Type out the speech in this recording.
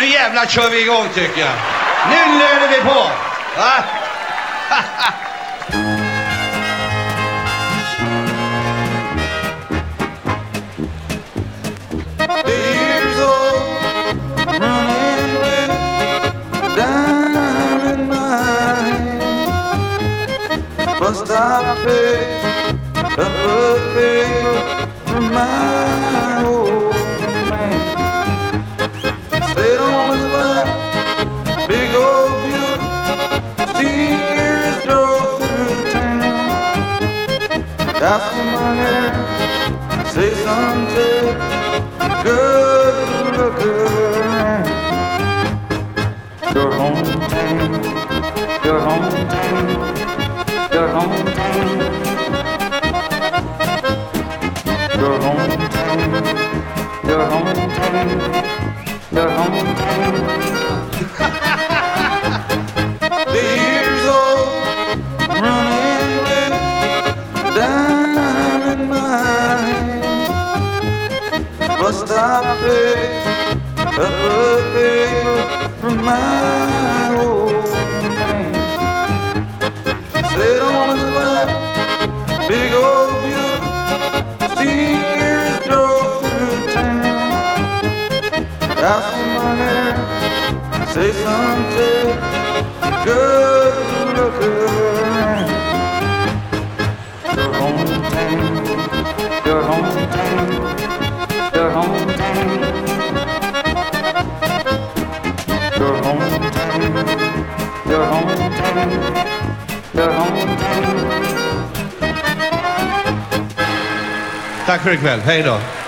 Nu jävlar kör vi igång tycker jag. Nu löder vi på. Va? my. Must I pay a hair, say someday good look around. Your hometown, your hometown, your hometown. Your hometown, your hometown, your hometown. Pay a favor from my old man? Stayed on his lap, big old Buick, steers drove through town. Asked for my hair, say someday, good look You're home. You're home. Tack för ikväll. Hej då.